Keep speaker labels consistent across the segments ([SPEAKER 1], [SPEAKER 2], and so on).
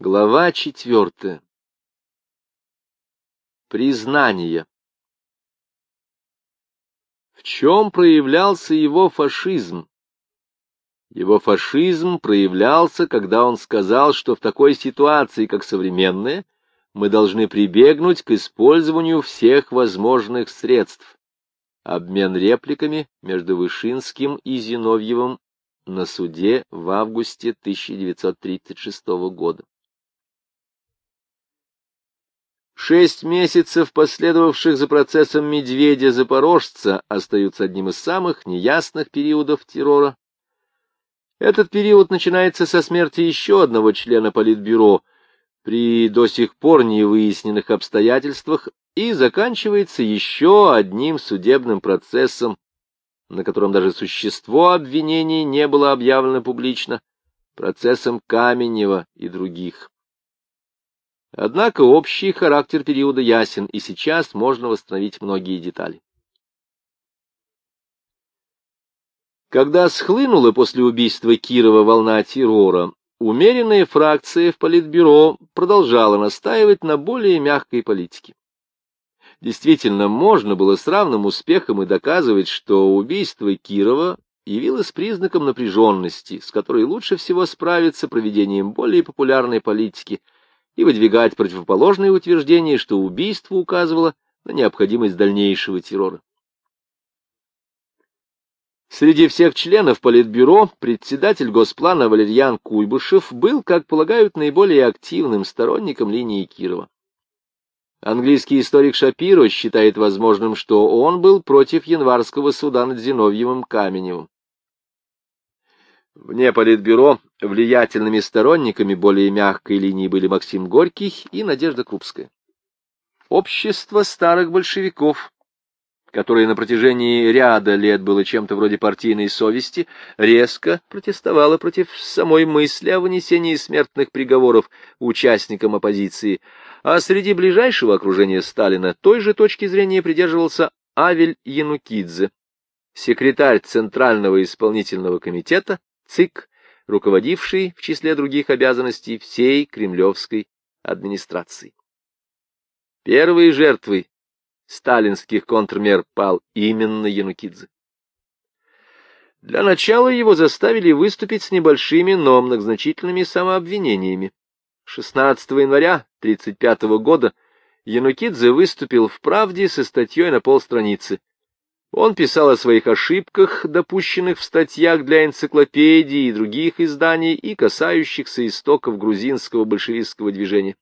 [SPEAKER 1] Глава четвертая. Признание. В чем проявлялся его фашизм? Его фашизм проявлялся, когда он сказал, что в такой ситуации, как современная, мы должны прибегнуть к использованию всех возможных средств. Обмен репликами между Вышинским и Зиновьевым на суде в августе 1936 года. Шесть месяцев, последовавших за процессом Медведя-Запорожца, остаются одним из самых неясных периодов террора. Этот период начинается со смерти еще одного члена Политбюро при до сих пор не выясненных обстоятельствах и заканчивается еще одним судебным процессом, на котором даже существо обвинений не было объявлено публично, процессом Каменева и других. Однако общий характер периода ясен, и сейчас можно восстановить многие детали. Когда схлынула после убийства Кирова волна террора, умеренная фракция в Политбюро продолжала настаивать на более мягкой политике. Действительно, можно было с равным успехом и доказывать, что убийство Кирова явилось признаком напряженности, с которой лучше всего справиться проведением более популярной политики – и выдвигать противоположные утверждения, что убийство указывало на необходимость дальнейшего террора. Среди всех членов Политбюро председатель Госплана Валерьян Куйбышев был, как полагают, наиболее активным сторонником линии Кирова. Английский историк Шапиро считает возможным, что он был против январского суда над Зиновьевым Каменевым. Вне Политбюро влиятельными сторонниками более мягкой линии были Максим Горький и Надежда Крупская. Общество старых большевиков, которое на протяжении ряда лет было чем-то вроде партийной совести, резко протестовало против самой мысли о вынесении смертных приговоров участникам оппозиции, а среди ближайшего окружения Сталина той же точки зрения придерживался Авель Янукидзе, секретарь Центрального исполнительного комитета ЦИК, руководивший в числе других обязанностей всей кремлевской администрации. Первой жертвой сталинских контрмер пал именно Янукидзе. Для начала его заставили выступить с небольшими, но многозначительными самообвинениями. 16 января 1935 года Янукидзе выступил в «Правде» со статьей на полстраницы он писал о своих ошибках, допущенных в статьях для энциклопедии и других изданий и касающихся истоков грузинского большевистского движения.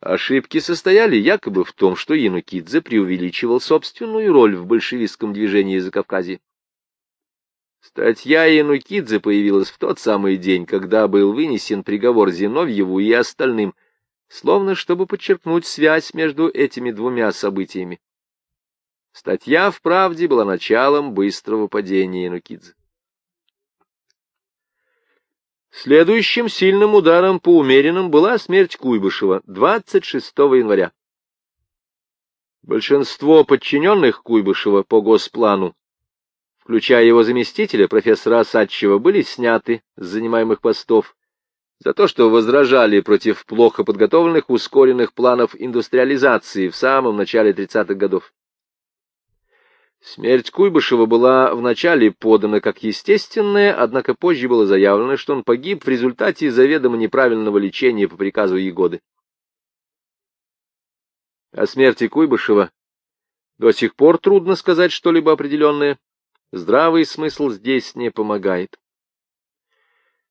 [SPEAKER 1] Ошибки состояли якобы в том, что Янукидзе преувеличивал собственную роль в большевистском движении Закавказья. Статья Янукидзе появилась в тот самый день, когда был вынесен приговор Зиновьеву и остальным, словно чтобы подчеркнуть связь между этими двумя событиями. Статья в «Правде» была началом быстрого падения Янукидзе. Следующим сильным ударом по умеренным была смерть Куйбышева 26 января. Большинство подчиненных Куйбышева по госплану, включая его заместителя, профессора Осадчева, были сняты с занимаемых постов за то, что возражали против плохо подготовленных ускоренных планов индустриализации в самом начале 30-х годов. Смерть Куйбышева была вначале подана как естественная, однако позже было заявлено, что он погиб в результате заведомо неправильного лечения по приказу Егоды. О смерти Куйбышева до сих пор трудно сказать что-либо определенное. Здравый смысл здесь не помогает.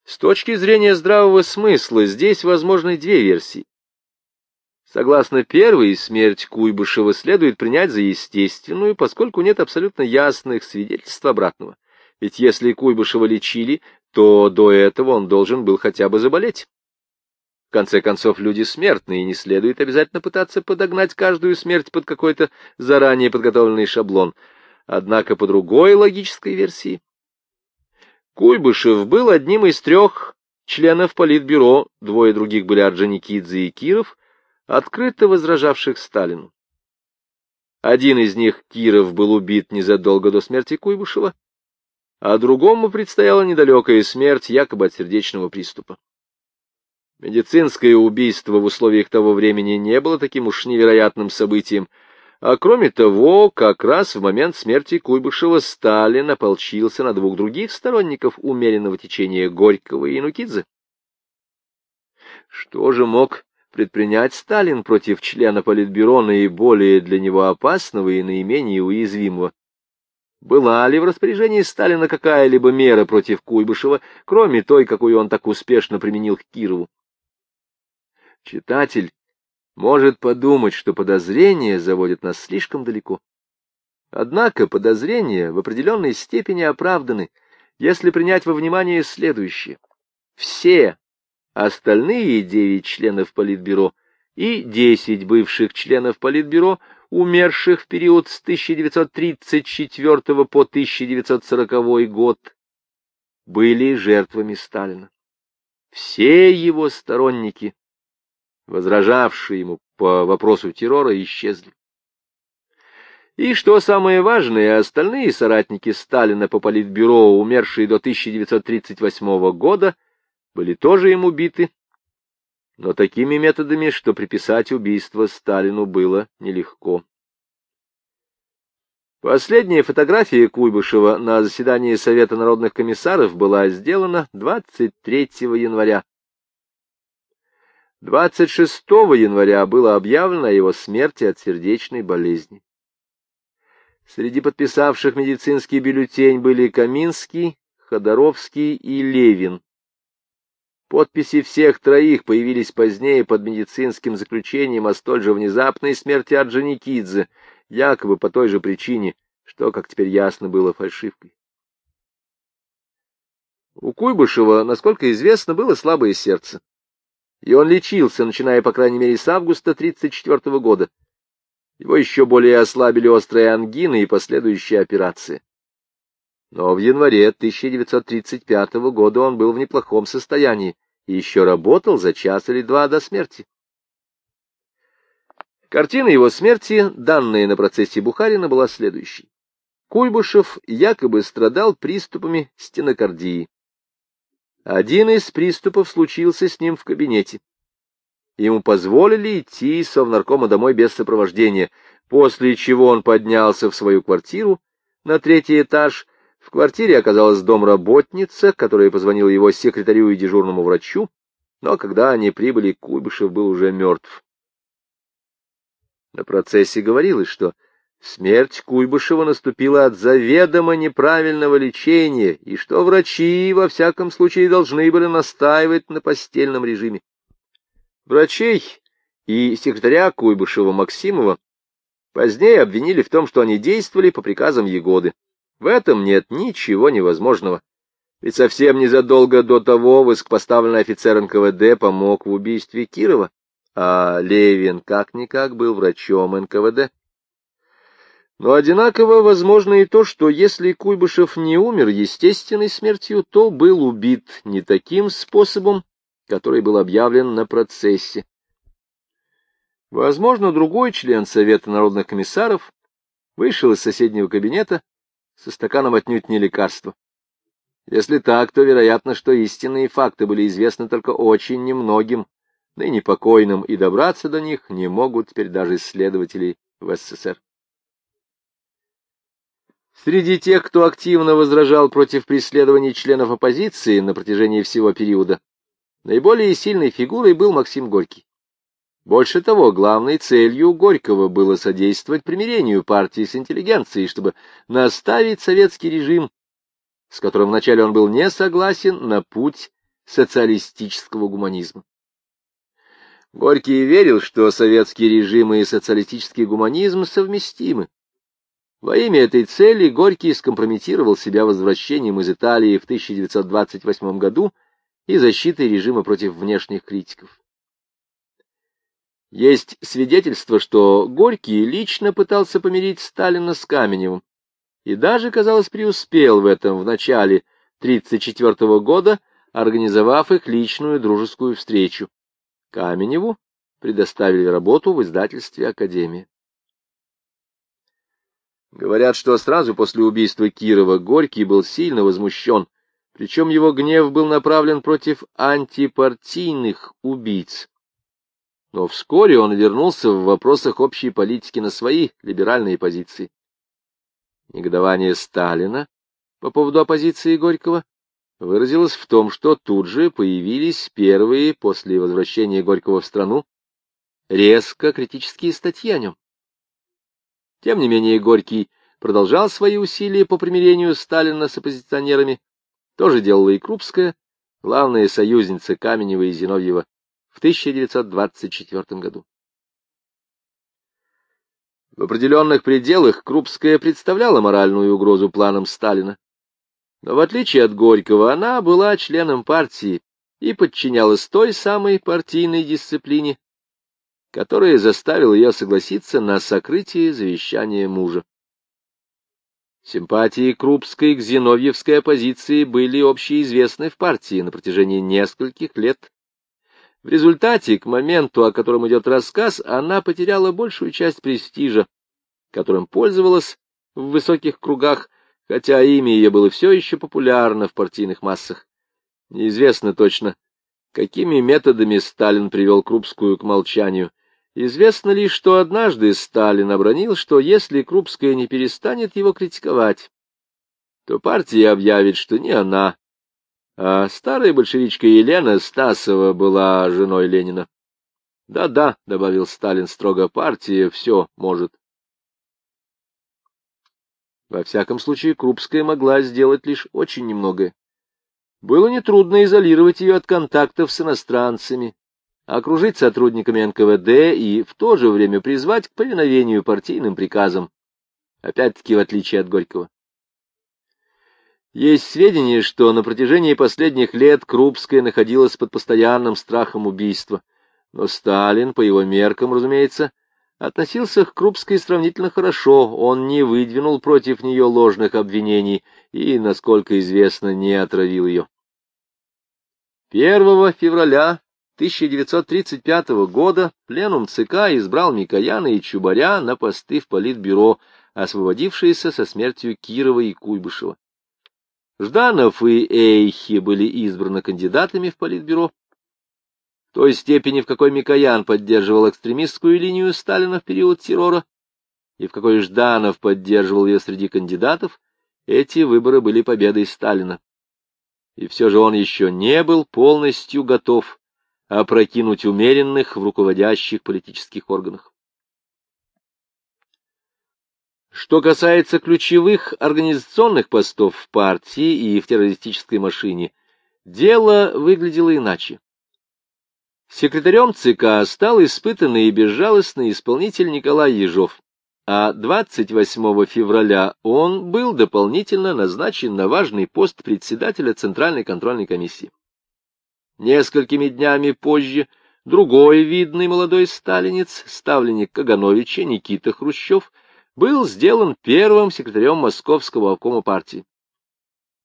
[SPEAKER 1] С точки зрения здравого смысла здесь возможны две версии. Согласно первой, смерть Куйбышева следует принять за естественную, поскольку нет абсолютно ясных свидетельств обратного. Ведь если Куйбышева лечили, то до этого он должен был хотя бы заболеть. В конце концов, люди смертные, и не следует обязательно пытаться подогнать каждую смерть под какой-то заранее подготовленный шаблон. Однако по другой логической версии, Куйбышев был одним из трех членов Политбюро, двое других были Орджоникидзе и Киров, открыто возражавших Сталину. Один из них, Киров, был убит незадолго до смерти Куйбышева, а другому предстояла недалекая смерть якобы от сердечного приступа. Медицинское убийство в условиях того времени не было таким уж невероятным событием, а кроме того, как раз в момент смерти Куйбышева Сталин ополчился на двух других сторонников умеренного течения Горького и Инукидзе. Что же мог предпринять Сталин против члена Политбюро наиболее для него опасного и наименее уязвимого? Была ли в распоряжении Сталина какая-либо мера против Куйбышева, кроме той, какую он так успешно применил к Кирову? Читатель может подумать, что подозрения заводят нас слишком далеко. Однако подозрения в определенной степени оправданы, если принять во внимание следующее. Все остальные девять членов Политбюро и десять бывших членов Политбюро, умерших в период с 1934 по 1940 год, были жертвами Сталина. Все его сторонники возражавшие ему по вопросу террора, исчезли. И что самое важное, остальные соратники Сталина по политбюро, умершие до 1938 года, были тоже им убиты, но такими методами, что приписать убийство Сталину было нелегко. Последняя фотография Куйбышева на заседании Совета народных комиссаров была сделана 23 января 26 января было объявлено о его смерти от сердечной болезни. Среди подписавших медицинский бюллетень были Каминский, Ходоровский и Левин. Подписи всех троих появились позднее под медицинским заключением о столь же внезапной смерти Орджоникидзе, якобы по той же причине, что, как теперь ясно, было фальшивкой. У Куйбышева, насколько известно, было слабое сердце и он лечился, начиная, по крайней мере, с августа 1934 года. Его еще более ослабили острые ангины и последующие операции. Но в январе 1935 года он был в неплохом состоянии и еще работал за час или два до смерти. Картина его смерти, данная на процессе Бухарина, была следующей. Куйбышев якобы страдал приступами стенокардии. Один из приступов случился с ним в кабинете. Ему позволили идти из совнаркома домой без сопровождения, после чего он поднялся в свою квартиру на третий этаж. В квартире оказалась домработница, которая позвонила его секретарю и дежурному врачу, но когда они прибыли, Куйбышев был уже мертв. На процессе говорилось, что Смерть Куйбышева наступила от заведомо неправильного лечения, и что врачи, во всяком случае, должны были настаивать на постельном режиме. Врачей и секретаря Куйбышева Максимова позднее обвинили в том, что они действовали по приказам Егоды. В этом нет ничего невозможного. Ведь совсем незадолго до того высокопоставленный офицер НКВД помог в убийстве Кирова, а Левин как-никак был врачом НКВД. Но одинаково возможно и то, что если Куйбышев не умер естественной смертью, то был убит не таким способом, который был объявлен на процессе. Возможно, другой член Совета народных комиссаров вышел из соседнего кабинета со стаканом отнюдь не лекарства. Если так, то вероятно, что истинные факты были известны только очень немногим, ныне покойным, и добраться до них не могут теперь даже исследователи в СССР. Среди тех, кто активно возражал против преследований членов оппозиции на протяжении всего периода, наиболее сильной фигурой был Максим Горький. Больше того, главной целью Горького было содействовать примирению партии с интеллигенцией, чтобы наставить советский режим, с которым вначале он был не согласен, на путь социалистического гуманизма. Горький верил, что советский режим и социалистический гуманизм совместимы, во имя этой цели Горький скомпрометировал себя возвращением из Италии в 1928 году и защитой режима против внешних критиков. Есть свидетельство, что Горький лично пытался помирить Сталина с Каменевым и даже, казалось, преуспел в этом в начале 1934 года, организовав их личную дружескую встречу. Каменеву предоставили работу в издательстве «Академия». Говорят, что сразу после убийства Кирова Горький был сильно возмущен Причем его гнев был направлен против антипартийных убийц. Но вскоре он вернулся в вопросах общей политики на свои либеральные позиции. Негодование Сталина по поводу оппозиции Горького выразилось в том, что тут же появились первые после возвращения Горького в страну резко критические статьи о нем. Тем не менее, Горький продолжал свои усилия по примирению Сталина с оппозиционерами. Тоже делала и Крупская, главная союзница Каменева и Зиновьева в 1924 году. В определенных пределах Крупская представляла моральную угрозу планам Сталина. Но в отличие от Горького, она была членом партии и подчинялась той самой партийной дисциплине, которая заставила ее согласиться на сокрытие завещания мужа. Симпатии Крупской к зиновьевской оппозиции были общеизвестны в партии на протяжении нескольких лет. В результате, к моменту, о котором идет рассказ, она потеряла большую часть престижа, которым пользовалась в высоких кругах, хотя имя ее было все еще популярно в партийных массах. Неизвестно точно, какими методами Сталин привел Крупскую к молчанию. Известно лишь, что однажды Сталин обронил, что если Крупская не перестанет его критиковать, то партия объявит, что не она, а старая большевичка Елена Стасова была женой Ленина. «Да-да», — добавил Сталин строго, — «партия все может». Во всяком случае, Крупская могла сделать лишь очень немногое. Было нетрудно изолировать ее от контактов с иностранцами, окружить сотрудниками НКВД и в то же время призвать к повиновению партийным приказам, опять-таки в отличие от Горького. Есть сведения, что на протяжении последних лет Крупская находилась под постоянным страхом убийства, но Сталин, по его меркам, разумеется, относился к Крупской сравнительно хорошо, он не выдвинул против нее ложных обвинений и, насколько известно, не отравил ее. 1 февраля 1935 года пленум ЦК избрал Микояна и Чубаря на посты в Политбюро, освободившиеся со смертью Кирова и Куйбышева. Жданов и Эйхи были избраны кандидатами в Политбюро. В той степени, в какой Микоян поддерживал экстремистскую линию Сталина в период террора, и в какой Жданов поддерживал ее среди кандидатов, эти выборы были победой Сталина. И все же он еще не был полностью готов опрокинуть умеренных в руководящих политических органах. Что касается ключевых организационных постов в партии и в террористической машине, дело выглядело иначе. Секретарем ЦК стал испытанный и безжалостный исполнитель Николай Ежов, а 28 февраля он был дополнительно назначен на важный пост председателя Центральной контрольной комиссии. Несколькими днями позже другой видный молодой сталинец, ставленник Кагановича Никита Хрущев, был сделан первым секретарем Московского обкома партии.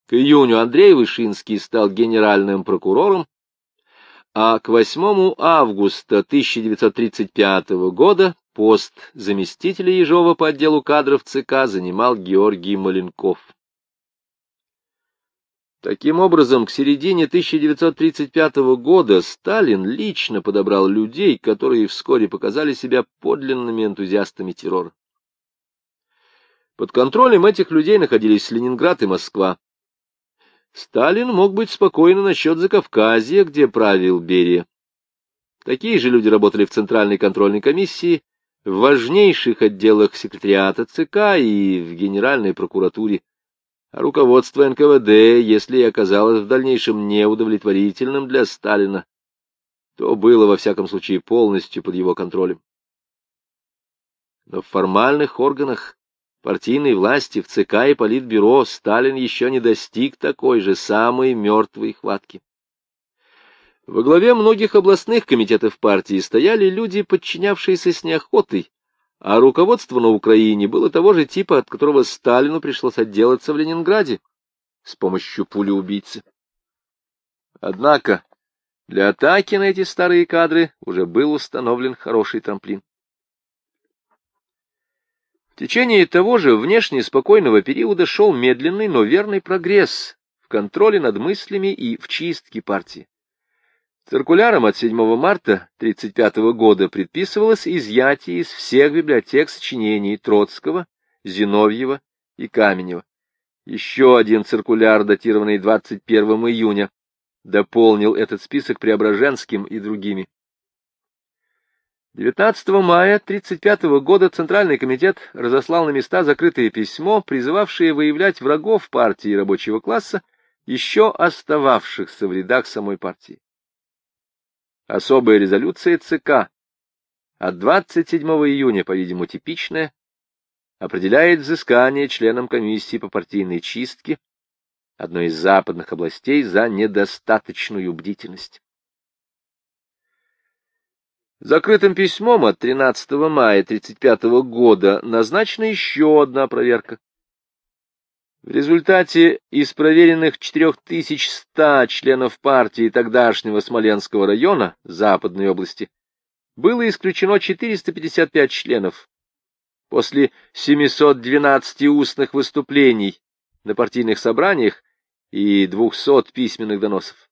[SPEAKER 1] К июню Андрей Вышинский стал генеральным прокурором, а к 8 августа 1935 года пост заместителя Ежова по отделу кадров ЦК занимал Георгий Маленков. Таким образом, к середине 1935 года Сталин лично подобрал людей, которые вскоре показали себя подлинными энтузиастами террора. Под контролем этих людей находились Ленинград и Москва. Сталин мог быть спокоен насчет Закавказья, где правил Берия. Такие же люди работали в Центральной контрольной комиссии, в важнейших отделах секретариата ЦК и в Генеральной прокуратуре а руководство НКВД, если и оказалось в дальнейшем неудовлетворительным для Сталина, то было, во всяком случае, полностью под его контролем. Но в формальных органах партийной власти в ЦК и Политбюро Сталин еще не достиг такой же самой мертвой хватки. Во главе многих областных комитетов партии стояли люди, подчинявшиеся с неохотой а руководство на Украине было того же типа, от которого Сталину пришлось отделаться в Ленинграде с помощью пули-убийцы. Однако для атаки на эти старые кадры уже был установлен хороший трамплин. В течение того же внешне спокойного периода шел медленный, но верный прогресс контроле над мыслями и в чистке партии. Циркуляром от 7 марта 1935 года предписывалось изъятие из всех библиотек сочинений Троцкого, Зиновьева и Каменева. Еще один циркуляр, датированный 21 июня, дополнил этот список Преображенским и другими. 19 мая 1935 года Центральный комитет разослал на места закрытое письмо, призывавшее выявлять врагов партии рабочего класса, еще остававшихся в рядах самой партии. Особая резолюция ЦК от 27 июня, по-видимому, типичная, определяет взыскание членам комиссии по партийной чистке одной из западных областей за недостаточную бдительность. Закрытым письмом от 13 мая 1935 года назначена еще одна проверка. В результате из проверенных 4100 членов партии тогдашнего Смоленского района Западной области было исключено 455 членов. После 712 устных выступлений на партийных собраниях и 200 письменных доносов.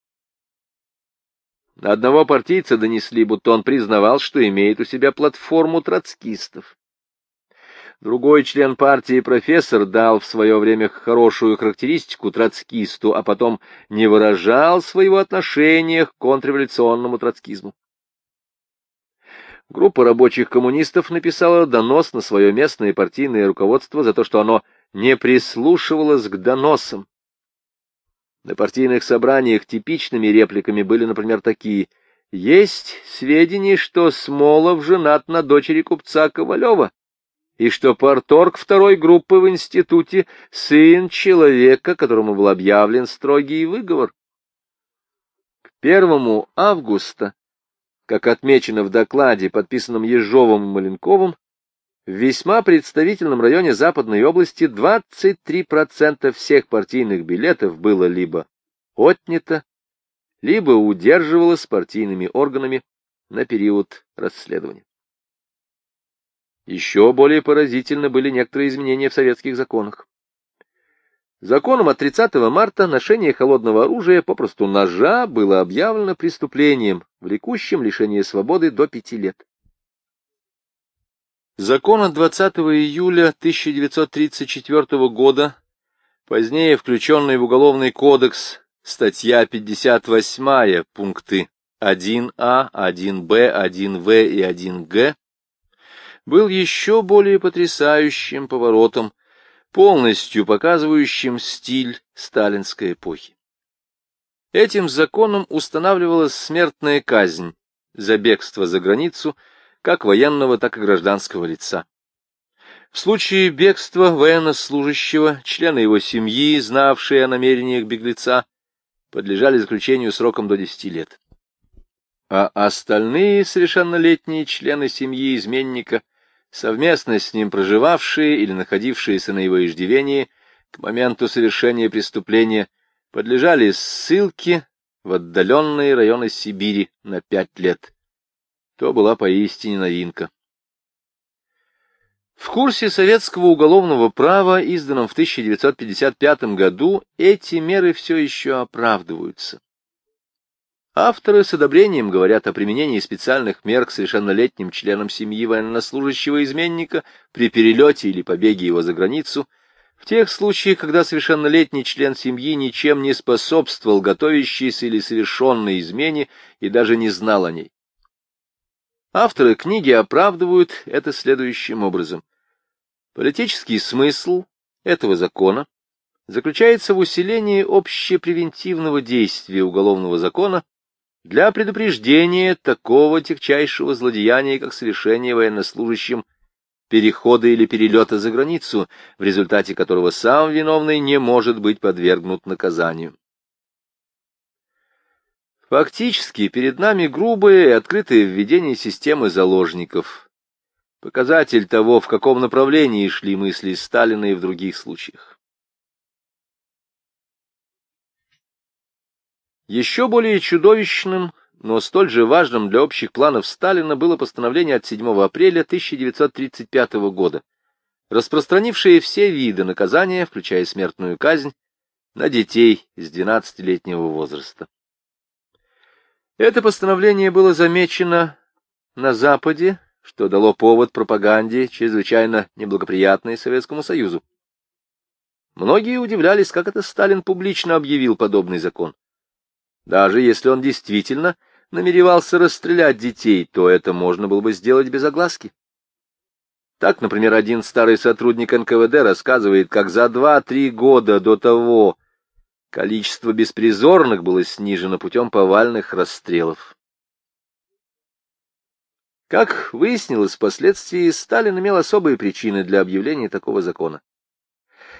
[SPEAKER 1] Одного партийца донесли, будто он признавал, что имеет у себя платформу троцкистов. Другой член партии профессор дал в свое время хорошую характеристику троцкисту, а потом не выражал своего отношения к контрреволюционному троцкизму. Группа рабочих коммунистов написала донос на свое местное партийное руководство за то, что оно не прислушивалось к доносам. На партийных собраниях типичными репликами были, например, такие «Есть сведения, что Смолов женат на дочери купца Ковалева» и что порторг второй группы в институте — сын человека, которому был объявлен строгий выговор. К первому августа, как отмечено в докладе, подписанном Ежовым и Маленковым, в весьма представительном районе Западной области 23% всех партийных билетов было либо отнято, либо удерживалось партийными органами на период расследования. Еще более поразительны были некоторые изменения в советских законах. Законом от 30 марта ношение холодного оружия, попросту ножа, было объявлено преступлением, влекущим лишение свободы до пяти лет. Закон от 20 июля 1934 года, позднее включенный в Уголовный кодекс, статья 58, пункты 1А, 1Б, 1В и 1Г, был еще более потрясающим поворотом, полностью показывающим стиль сталинской эпохи. Этим законом устанавливалась смертная казнь за бегство за границу как военного, так и гражданского лица. В случае бегства военнослужащего, члены его семьи, знавшие о намерениях беглеца, подлежали заключению сроком до 10 лет. А остальные совершеннолетние члены семьи изменника совместно с ним проживавшие или находившиеся на его иждивении к моменту совершения преступления подлежали ссылке в отдаленные районы Сибири на пять лет. То была поистине новинка. В курсе советского уголовного права, изданном в 1955 году, эти меры все еще оправдываются. Авторы с одобрением говорят о применении специальных мер к совершеннолетним членам семьи военнослужащего изменника при перелете или побеге его за границу, в тех случаях, когда совершеннолетний член семьи ничем не способствовал готовящейся или совершенной измене и даже не знал о ней. Авторы книги оправдывают это следующим образом. Политический смысл этого закона заключается в усилении общепревентивного действия уголовного закона для предупреждения такого тягчайшего злодеяния, как совершение военнослужащим перехода или перелета за границу, в результате которого сам виновный не может быть подвергнут наказанию. Фактически перед нами грубое и открытое введение системы заложников, показатель того, в каком направлении шли мысли Сталина и в других случаях. Еще более чудовищным, но столь же важным для общих планов Сталина было постановление от 7 апреля 1935 года, распространившее все виды наказания, включая смертную казнь, на детей с 12-летнего возраста. Это постановление было замечено на Западе, что дало повод пропаганде, чрезвычайно неблагоприятной Советскому Союзу. Многие удивлялись, как это Сталин публично объявил подобный закон. Даже если он действительно намеревался расстрелять детей, то это можно было бы сделать без огласки. Так, например, один старый сотрудник НКВД рассказывает, как за два-три года до того количество беспризорных было снижено путем повальных расстрелов. Как выяснилось впоследствии, Сталин имел особые причины для объявления такого закона.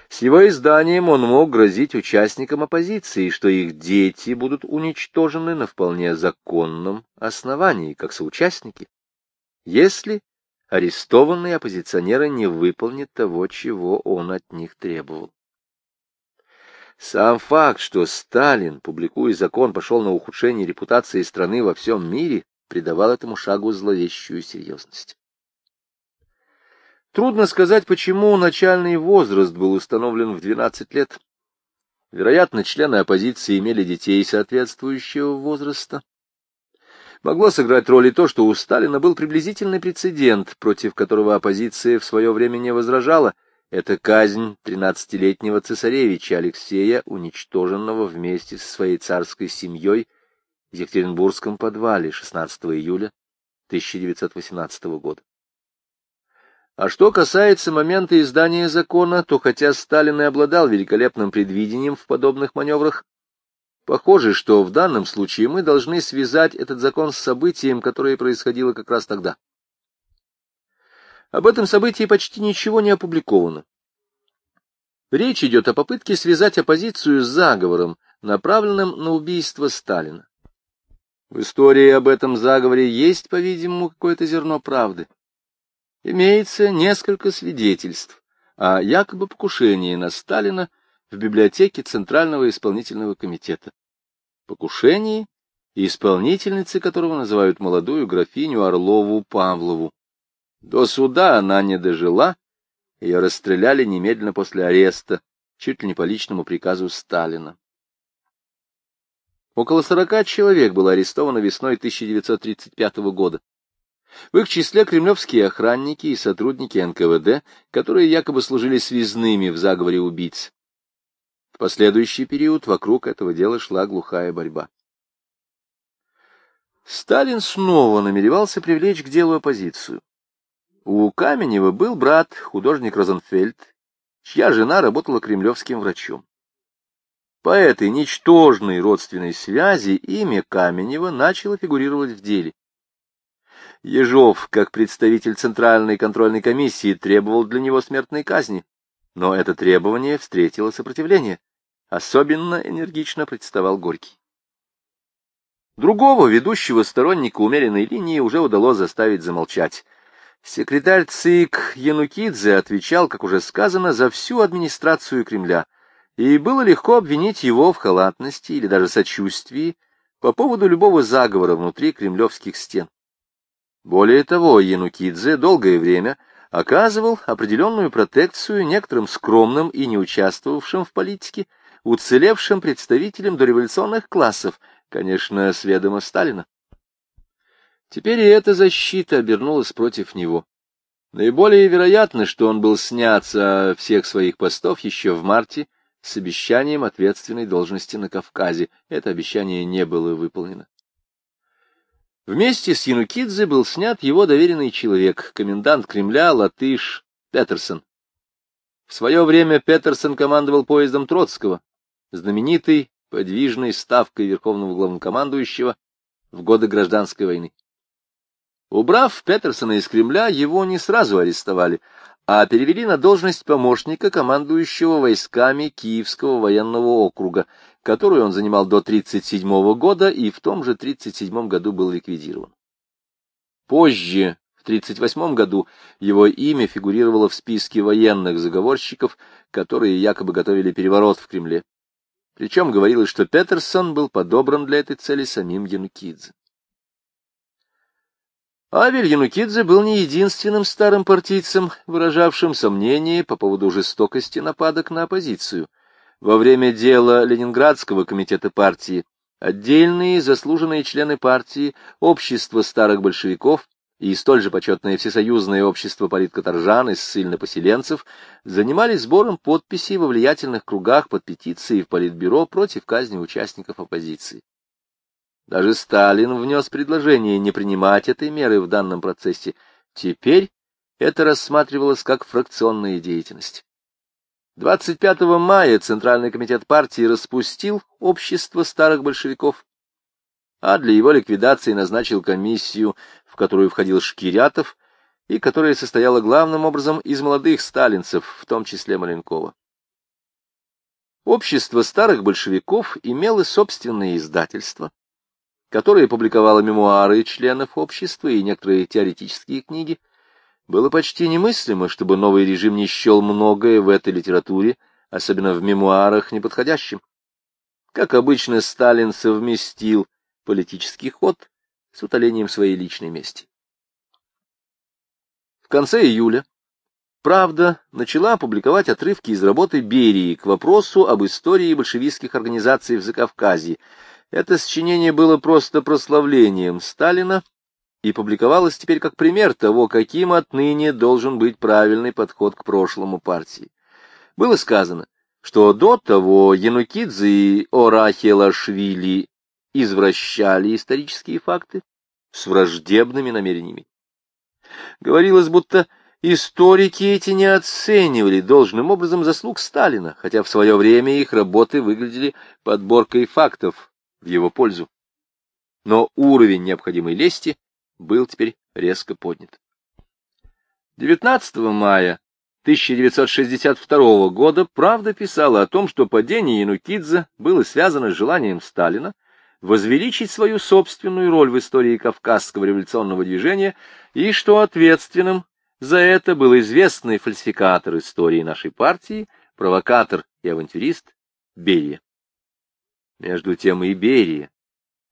[SPEAKER 1] С его изданием он мог грозить участникам оппозиции, что их дети будут уничтожены на вполне законном основании, как соучастники, если арестованные оппозиционеры не выполнят того, чего он от них требовал. Сам факт, что Сталин, публикуя закон, пошел на ухудшение репутации страны во всем мире, придавал этому шагу зловещую серьезность. Трудно сказать, почему начальный возраст был установлен в 12 лет. Вероятно, члены оппозиции имели детей соответствующего возраста. Могло сыграть роль и то, что у Сталина был приблизительный прецедент, против которого оппозиция в свое время не возражала — это казнь тринадцатилетнего цесаревича Алексея, уничтоженного вместе со своей царской семьей в Екатеринбургском подвале 16 июля 1918 года. А что касается момента издания закона, то хотя Сталин и обладал великолепным предвидением в подобных маневрах, похоже, что в данном случае мы должны связать этот закон с событием, которое происходило как раз тогда. Об этом событии почти ничего не опубликовано. Речь идет о попытке связать оппозицию с заговором, направленным на убийство Сталина. В истории об этом заговоре есть, по-видимому, какое-то зерно правды. Имеется несколько свидетельств о якобы покушении на Сталина в библиотеке Центрального исполнительного комитета. Покушении, исполнительницей которого называют молодую графиню Орлову Павлову. До суда она не дожила, ее расстреляли немедленно после ареста, чуть ли не по личному приказу Сталина. Около сорока человек было арестовано весной 1935 года. В их числе кремлевские охранники и сотрудники НКВД, которые якобы служили связными в заговоре убийц. В последующий период вокруг этого дела шла глухая борьба. Сталин снова намеревался привлечь к делу оппозицию. У Каменева был брат, художник Розенфельд, чья жена работала кремлевским врачом. По этой ничтожной родственной связи имя Каменева начало фигурировать в деле. Ежов, как представитель Центральной контрольной комиссии, требовал для него смертной казни, но это требование встретило сопротивление. Особенно энергично представал Горький. Другого ведущего сторонника умеренной линии уже удалось заставить замолчать. Секретарь ЦИК Янукидзе отвечал, как уже сказано, за всю администрацию Кремля, и было легко обвинить его в халатности или даже сочувствии по поводу любого заговора внутри кремлевских стен. Более того, Янукидзе долгое время оказывал определенную протекцию некоторым скромным и не участвовавшим в политике, уцелевшим представителям дореволюционных классов, конечно, с ведома Сталина. Теперь и эта защита обернулась против него. Наиболее вероятно, что он был снят со всех своих постов еще в марте с обещанием ответственной должности на Кавказе. Это обещание не было выполнено. Вместе с Янукидзе был снят его доверенный человек, комендант Кремля Латыш Петерсон. В свое время Петерсон командовал поездом Троцкого, знаменитой подвижной ставкой верховного главнокомандующего в годы гражданской войны. Убрав Петерсона из Кремля, его не сразу арестовали, а перевели на должность помощника командующего войсками Киевского военного округа, которую он занимал до 1937 года и в том же 1937 году был ликвидирован. Позже, в 1938 году, его имя фигурировало в списке военных заговорщиков, которые якобы готовили переворот в Кремле. Причем говорилось, что Петерсон был подобран для этой цели самим Янукидзе. Авель Янукидзе был не единственным старым партийцем, выражавшим сомнения по поводу жестокости нападок на оппозицию. во время дела Ленинградского комитета партии отдельные заслуженные члены партии, общество старых большевиков и столь же почетное Всесоюзное общество политкоторжан и ссыльно-поселенцев занимались сбором подписей во влиятельных кругах под петицией в Политбюро против казни участников оппозиции. Даже Сталин внес предложение не принимать этой меры в данном процессе. Теперь это рассматривалось как фракционная деятельность. 25 мая Центральный комитет партии распустил общество старых большевиков, а для его ликвидации назначил комиссию, в которую входил Шкирятов, и которая состояла главным образом из молодых сталинцев, в том числе Маленкова. Общество старых большевиков имело собственное издательство, которое публиковало мемуары членов общества и некоторые теоретические книги, было почти немыслимо, чтобы новый режим не счел многое в этой литературе, особенно в мемуарах, неподходящим. Как обычно, Сталин совместил политический ход с утолением своей личной мести. В конце июля «Правда» начала публиковать отрывки из работы Берии к вопросу об истории большевистских организаций в Закавказье. Это сочинение было просто прославлением Сталина и публиковалось теперь как пример того, каким отныне должен быть правильный подход к прошлому партии. Было сказано, что до того Янукидзе и Орахелашвили извращали исторические факты с враждебными намерениями. Говорилось, будто историки эти не оценивали должным образом заслуг Сталина, хотя в свое время их работы выглядели подборкой фактов в его пользу. Но уровень необходимой лести был теперь резко поднят. 19 мая 1962 года «Правда» писала о том, что падение Янукидзе было связано с желанием Сталина возвеличить свою собственную роль в истории Кавказского революционного движения и что ответственным за это был известный фальсификатор истории нашей партии, провокатор и авантюрист Берия. Между тем и Берия,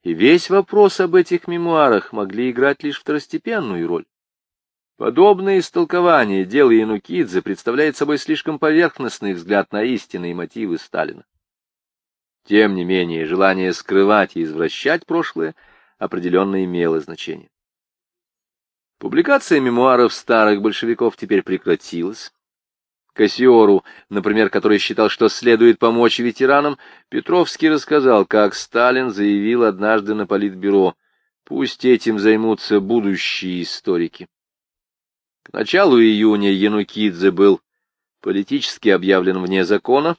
[SPEAKER 1] и весь вопрос об этих мемуарах могли играть лишь второстепенную роль. Подобное истолкование дела Янукидзе представляет собой слишком поверхностный взгляд на истинные мотивы Сталина. Тем не менее, желание скрывать и извращать прошлое определенно имело значение. Публикация мемуаров старых большевиков теперь прекратилась. Кассиору, например, который считал, что следует помочь ветеранам, Петровский рассказал, как Сталин заявил однажды на Политбюро, пусть этим займутся будущие историки. К началу июня Янукидзе был политически объявлен вне закона,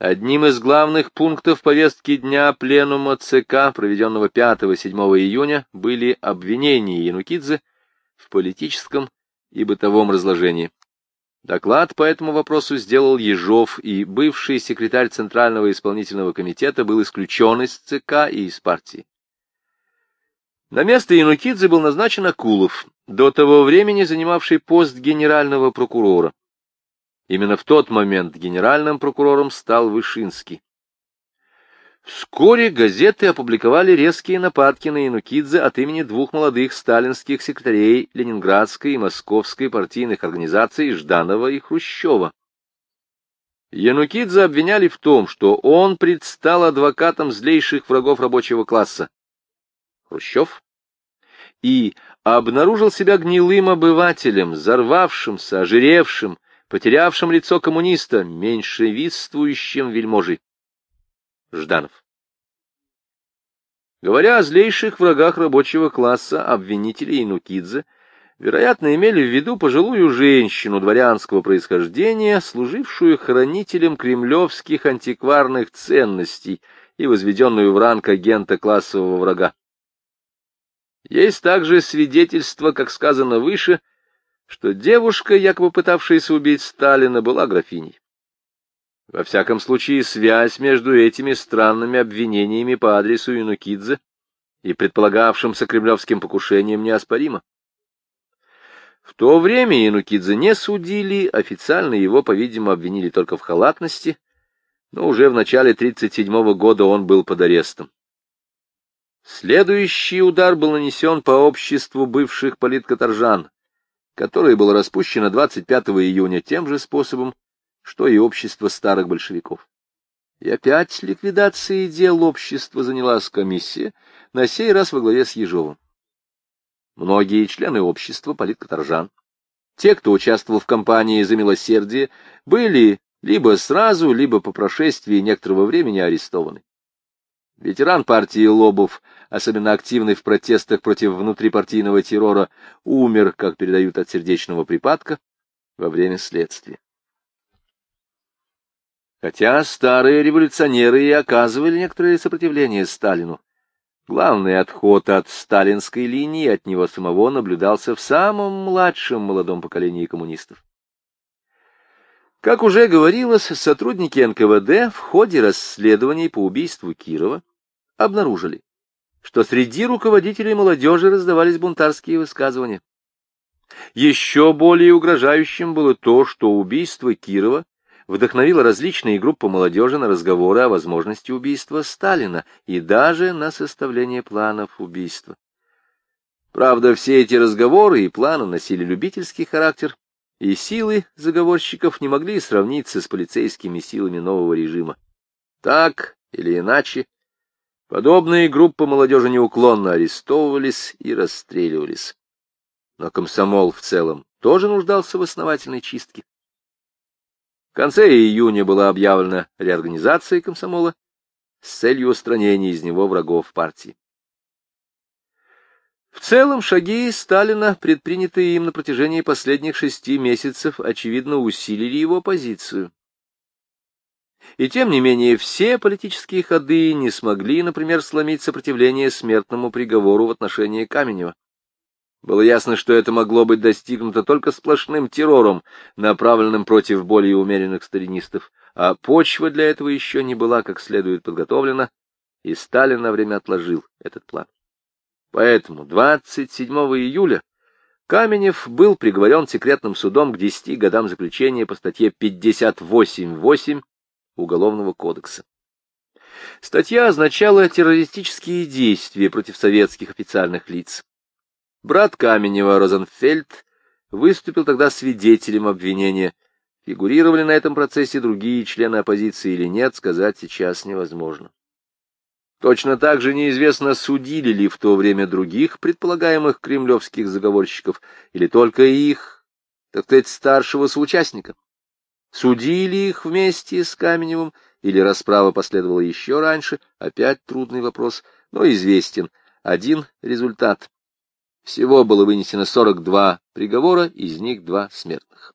[SPEAKER 1] Одним из главных пунктов повестки дня пленума ЦК, проведенного 5-7 июня, были обвинения Янукидзе в политическом и бытовом разложении. Доклад по этому вопросу сделал Ежов, и бывший секретарь Центрального исполнительного комитета был исключен из ЦК и из партии. На место Янукидзе был назначен Акулов, до того времени занимавший пост генерального прокурора. Именно в тот момент генеральным прокурором стал Вышинский. Вскоре газеты опубликовали резкие нападки на Янукидзе от имени двух молодых сталинских секретарей Ленинградской и Московской партийных организаций Жданова и Хрущева. Янукидзе обвиняли в том, что он предстал адвокатом злейших врагов рабочего класса. Хрущев и обнаружил себя гнилым обывателем, взорвавшимся, ожиревшим, потерявшим лицо коммуниста, меньшевистствующим вельможей. Жданов. Говоря о злейших врагах рабочего класса, обвинители Инукидзе, вероятно, имели в виду пожилую женщину дворянского происхождения, служившую хранителем кремлевских антикварных ценностей и возведенную в ранг агента классового врага. Есть также свидетельство, как сказано выше, — что девушка, якобы пытавшаяся убить Сталина, была графиней. Во всяком случае, связь между этими странными обвинениями по адресу Янукидзе и предполагавшимся кремлевским покушением неоспорима. В то время Янукидзе не судили, официально его, по-видимому, обвинили только в халатности, но уже в начале 1937 года он был под арестом. Следующий удар был нанесен по обществу бывших политкоторжан, которое было распущено 25 июня тем же способом, что и общество старых большевиков. И опять ликвидацией дел общества занялась комиссия, на сей раз во главе с Ежовым. Многие члены общества политкоторжан, те, кто участвовал в кампании за милосердие, были либо сразу, либо по прошествии некоторого времени арестованы. Ветеран партии Лобов, особенно активный в протестах против внутрипартийного террора, умер, как передают от сердечного припадка, во время следствия. Хотя старые революционеры и оказывали некоторое сопротивление Сталину, главный отход от сталинской линии от него самого наблюдался в самом младшем молодом поколении коммунистов. Как уже говорилось, сотрудники НКВД в ходе расследований по убийству Кирова обнаружили, что среди руководителей молодежи раздавались бунтарские высказывания. Еще более угрожающим было то, что убийство Кирова вдохновила различные группы молодежи на разговоры о возможности убийства Сталина и даже на составление планов убийства. Правда, все эти разговоры и планы носили любительский характер, и силы заговорщиков не могли сравниться с полицейскими силами нового режима. Так или иначе, подобные группы молодежи неуклонно арестовывались и расстреливались. Но комсомол в целом тоже нуждался в основательной чистке. В конце июня была объявлена реорганизация комсомола с целью устранения из него врагов партии. В целом, шаги Сталина, предпринятые им на протяжении последних шести месяцев, очевидно, усилили его позицию. И тем не менее, все политические ходы не смогли, например, сломить сопротивление смертному приговору в отношении Каменева. Было ясно, что это могло быть достигнуто только сплошным террором, направленным против более умеренных сталинистов, а почва для этого еще не была как следует подготовлена, и Сталин на время отложил этот план. Поэтому 27 июля Каменев был приговорен секретным судом к 10 годам заключения по статье 58.8 Уголовного кодекса. Статья означала террористические действия против советских официальных лиц. Брат Каменева, Розенфельд, выступил тогда свидетелем обвинения. Фигурировали на этом процессе другие члены оппозиции или нет, сказать сейчас невозможно. Точно так же неизвестно, судили ли в то время других предполагаемых кремлевских заговорщиков, или только их, так сказать, старшего соучастника. Судили их вместе с Каменевым, или расправа последовала еще раньше, опять трудный вопрос, но известен один результат. Всего было вынесено 42 приговора, из них два смертных.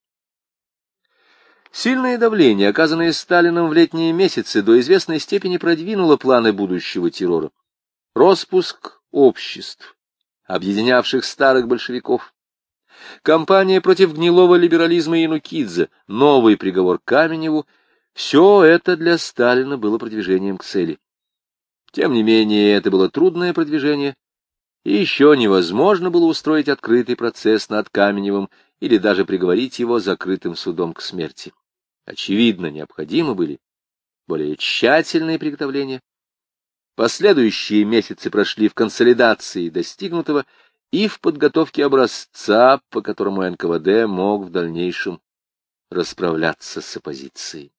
[SPEAKER 1] Сильное давление, оказанное Сталином в летние месяцы, до известной степени продвинуло планы будущего террора. Роспуск обществ, объединявших старых большевиков, кампания против гнилого либерализма Янукидзе, новый приговор Каменеву — все это для Сталина было продвижением к цели. Тем не менее, это было трудное продвижение, и еще невозможно было устроить открытый процесс над Каменевым или даже приговорить его закрытым судом к смерти. Очевидно, необходимы были более тщательные приготовления. Последующие месяцы прошли в консолидации достигнутого и в подготовке образца, по которому НКВД мог в дальнейшем расправляться с оппозицией.